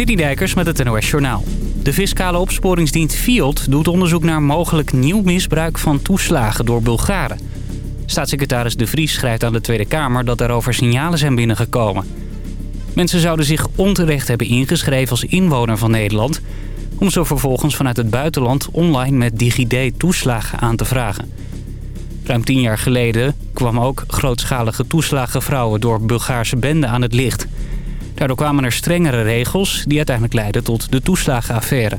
Citydijkers met het NOS Journaal. De fiscale opsporingsdienst FIOD doet onderzoek naar mogelijk nieuw misbruik van toeslagen door Bulgaren. Staatssecretaris De Vries schrijft aan de Tweede Kamer dat daarover signalen zijn binnengekomen. Mensen zouden zich onterecht hebben ingeschreven als inwoner van Nederland... om zo vervolgens vanuit het buitenland online met DigiD toeslagen aan te vragen. Ruim tien jaar geleden kwam ook grootschalige toeslagenvrouwen door Bulgaarse benden aan het licht... Daardoor kwamen er strengere regels die uiteindelijk leidden tot de toeslagenaffaire.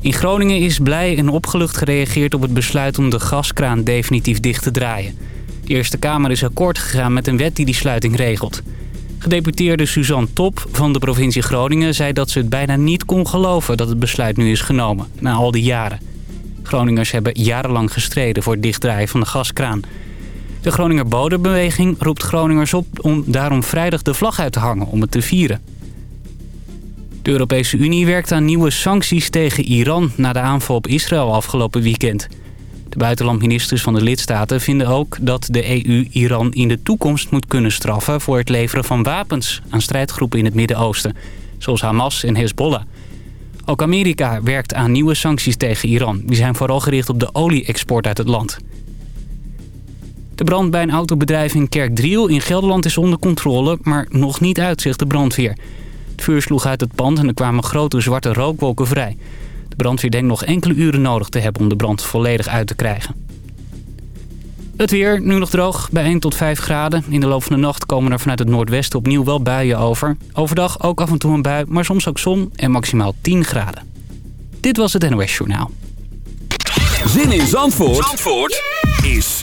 In Groningen is blij en opgelucht gereageerd op het besluit om de gaskraan definitief dicht te draaien. De Eerste Kamer is akkoord gegaan met een wet die die sluiting regelt. Gedeputeerde Suzanne Top van de provincie Groningen zei dat ze het bijna niet kon geloven dat het besluit nu is genomen, na al die jaren. Groningers hebben jarenlang gestreden voor het dichtdraaien van de gaskraan. De Groninger Bodembeweging roept Groningers op om daarom vrijdag de vlag uit te hangen om het te vieren. De Europese Unie werkt aan nieuwe sancties tegen Iran na de aanval op Israël afgelopen weekend. De buitenlandministers van de lidstaten vinden ook dat de EU Iran in de toekomst moet kunnen straffen... voor het leveren van wapens aan strijdgroepen in het Midden-Oosten, zoals Hamas en Hezbollah. Ook Amerika werkt aan nieuwe sancties tegen Iran. Die zijn vooral gericht op de olie-export uit het land. De brand bij een autobedrijf in Kerkdriel in Gelderland is onder controle, maar nog niet uit, zegt de brandweer. Het vuur sloeg uit het pand en er kwamen grote zwarte rookwolken vrij. De brandweer denkt nog enkele uren nodig te hebben om de brand volledig uit te krijgen. Het weer, nu nog droog, bij 1 tot 5 graden. In de loop van de nacht komen er vanuit het noordwesten opnieuw wel buien over. Overdag ook af en toe een bui, maar soms ook zon en maximaal 10 graden. Dit was het NOS Journaal. Zin in Zandvoort, Zandvoort is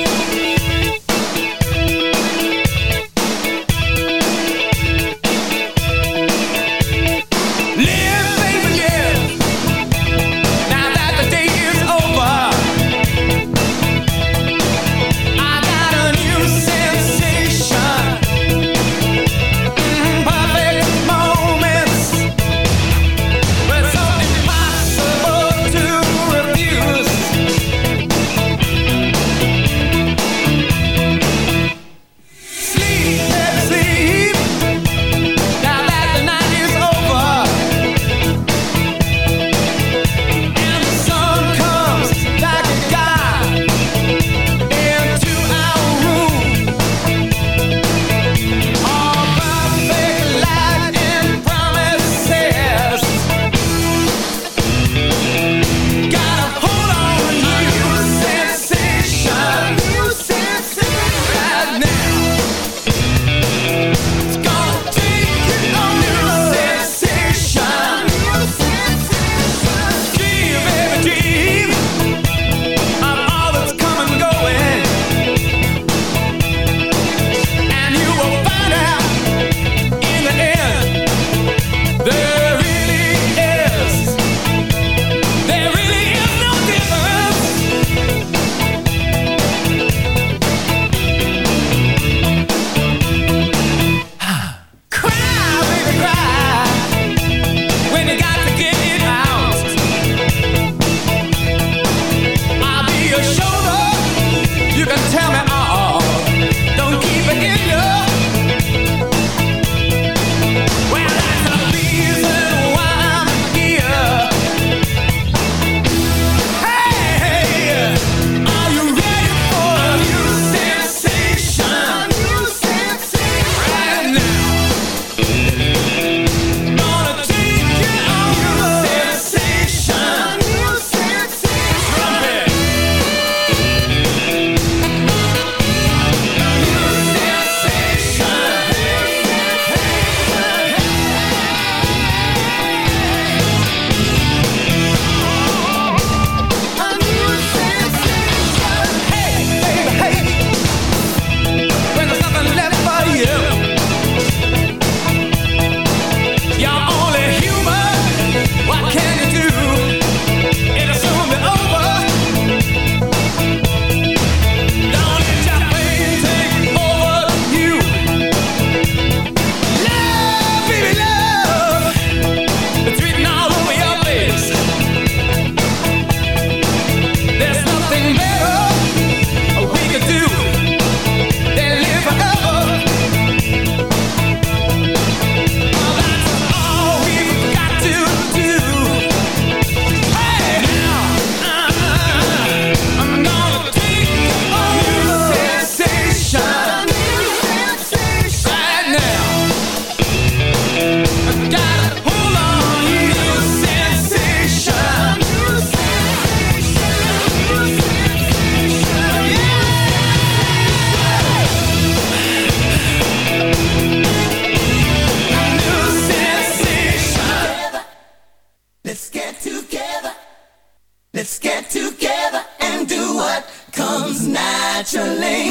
your.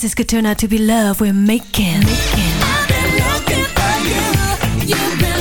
This could turn out to be love we're making. making. I've been looking for you. You've been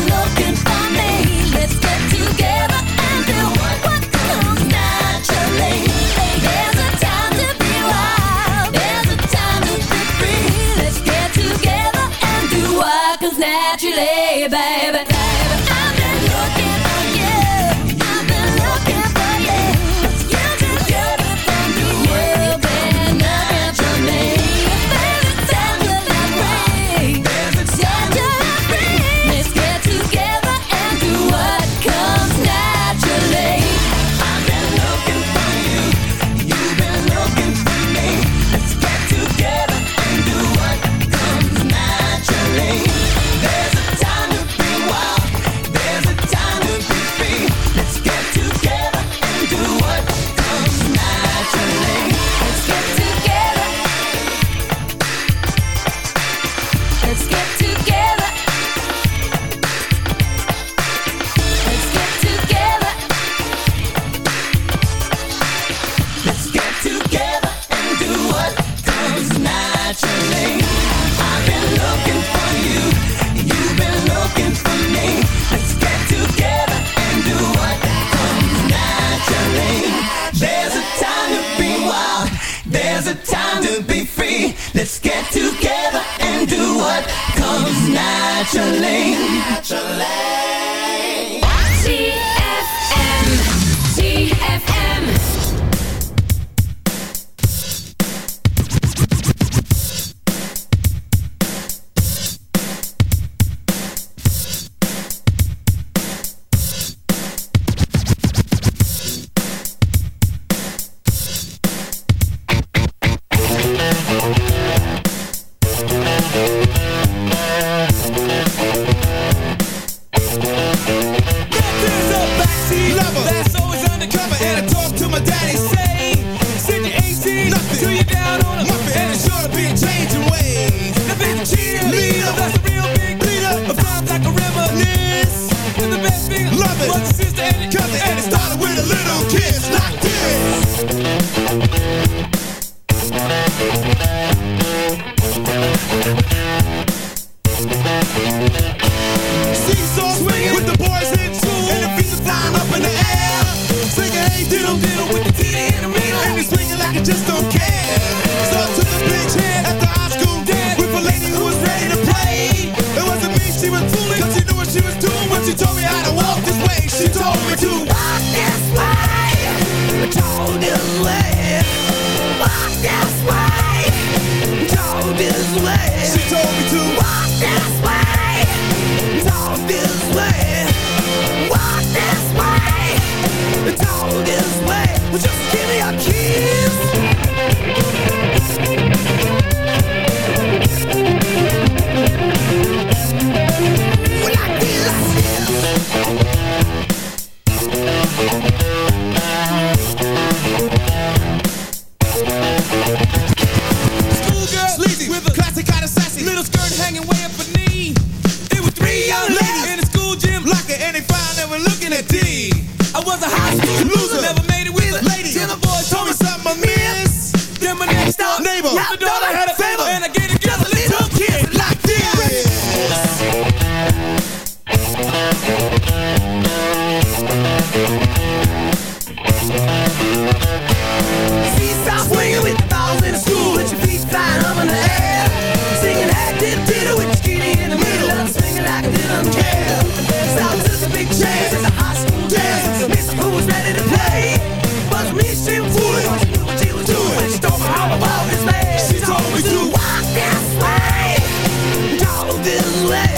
me she. What she was doing, she told me. She told me to walk this way, talk this way,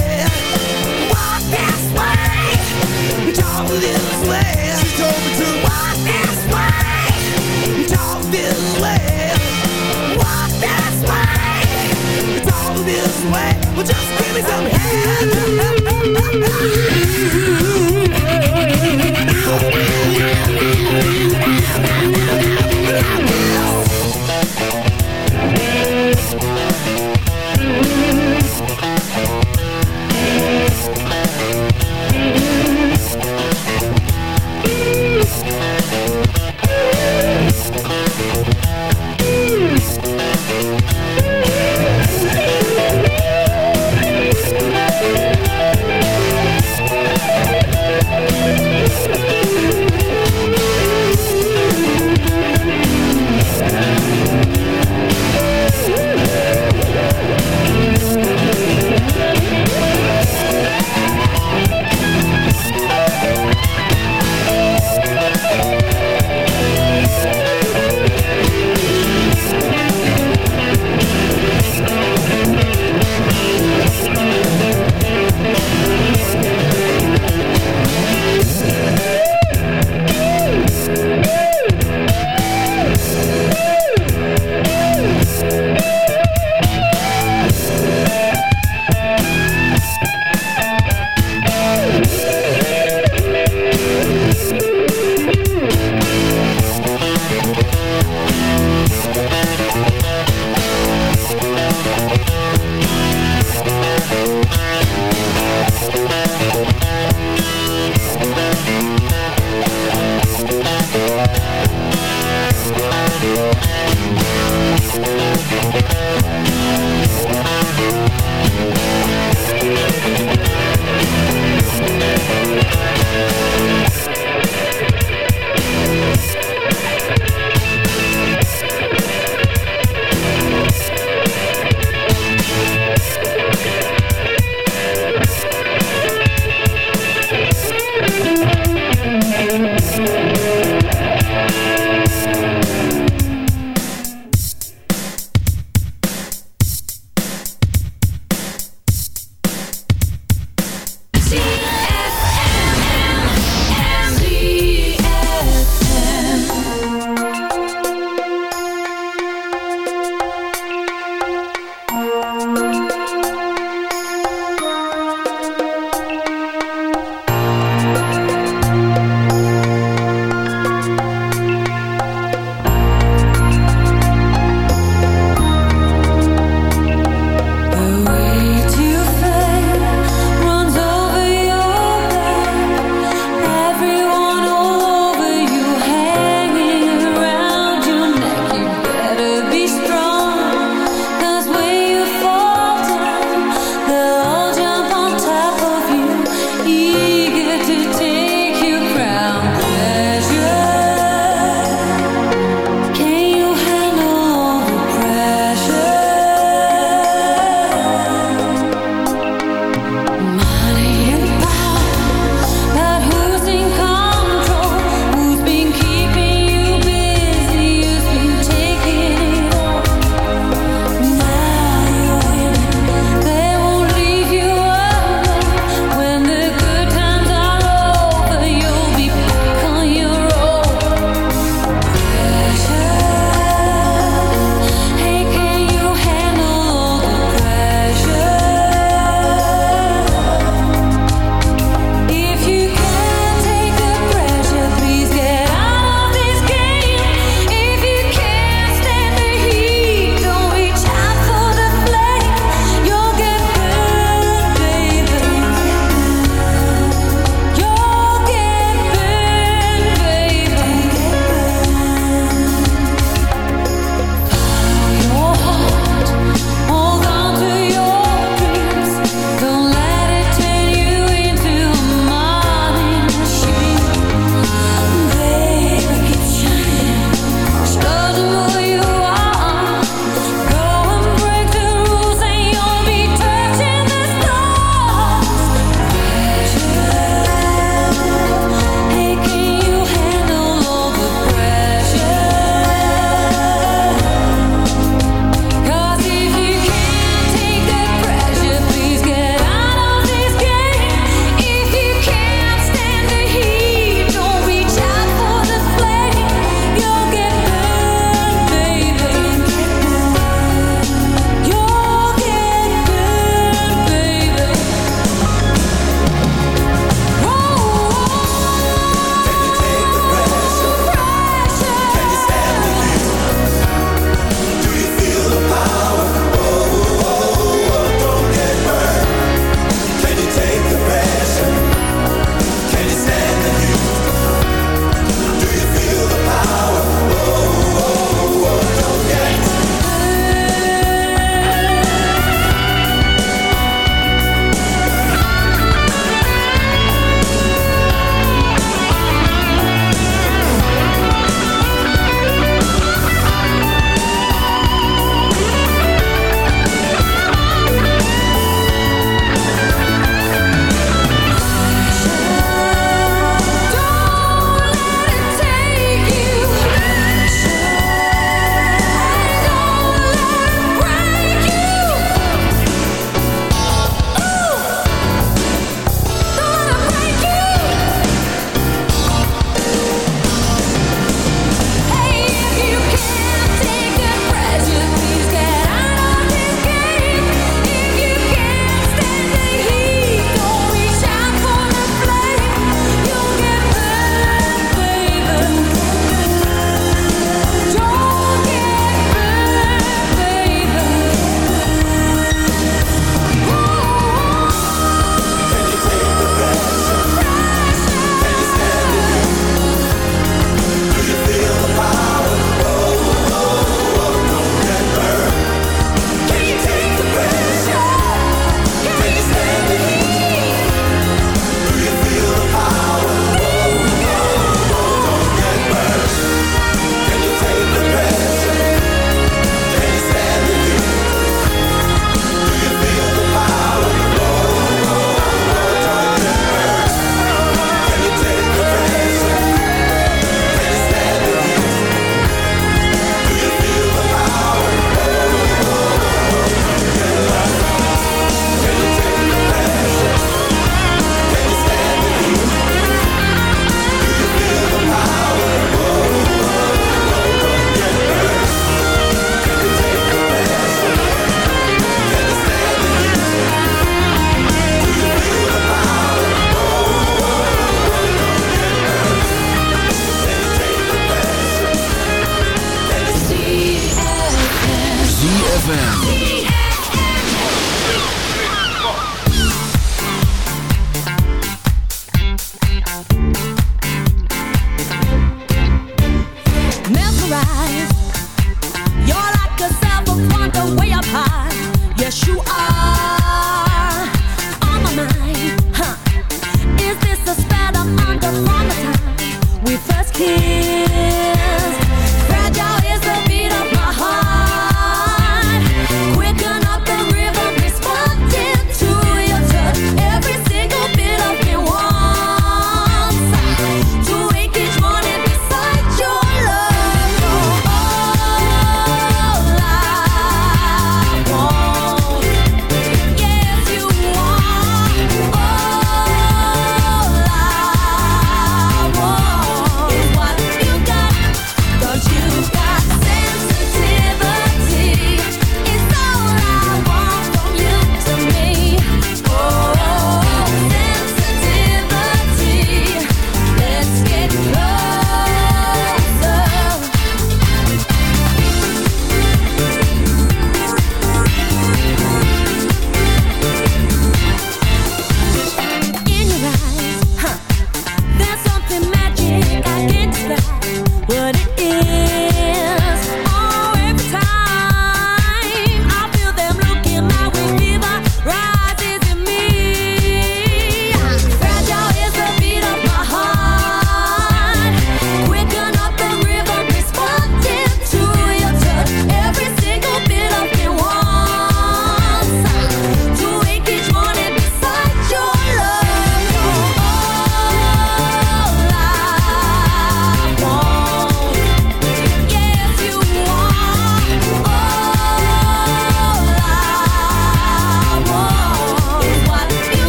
walk this way, talk this way. She told me to walk this way, talk this way, walk this way, talk this way. Well, just give me some head.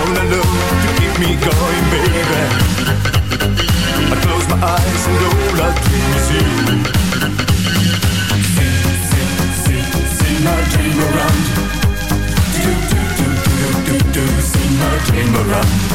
all alone to keep me going, baby. I close my eyes and all I dream is you. See, see, see, see my dream around. Do, do, do, do, do, do, see my dream around.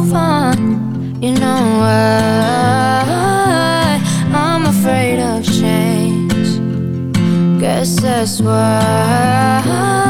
move on. You know why I'm afraid of change. Guess that's why.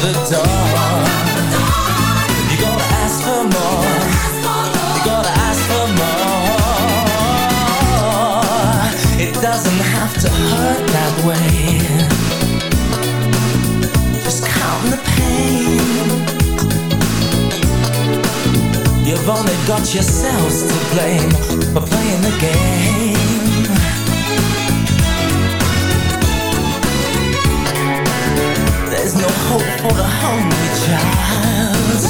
The door, you gotta ask for more. You gotta ask for more. It doesn't have to hurt that way. Just count the pain. You've only got yourselves to blame for playing the game. No hope for the hungry child.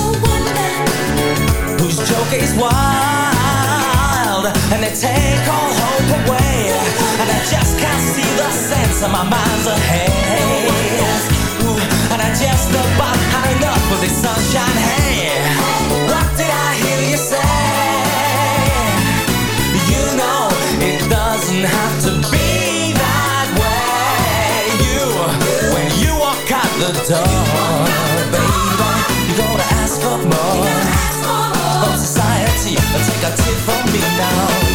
Whose joke is wild and they take all hope away. And I just can't see the sense of my mind's ahead. Ooh, and I just about had enough of this sunshine. Hey, what did I hear you say? You know it doesn't have to the door, baby, you gotta ask for more. From society, take a tip from me now.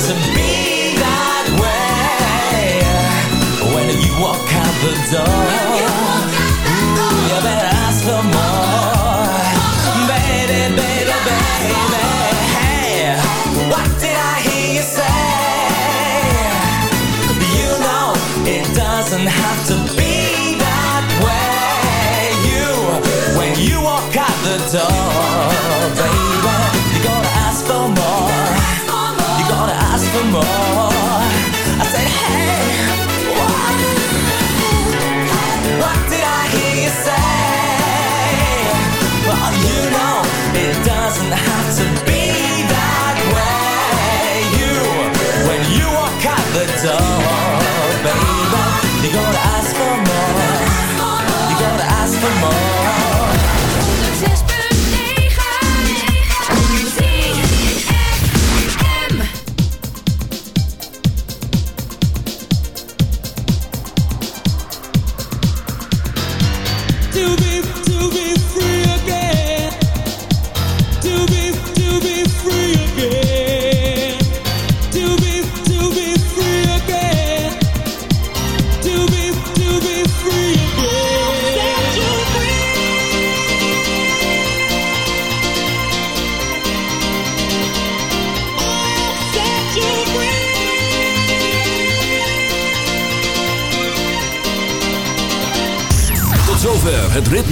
To be that way. When you walk out the door, you better ask for more, baby, baby, baby. Hey, what did I hear you say? You know it doesn't have to be that way. You, when you walk out the door, baby,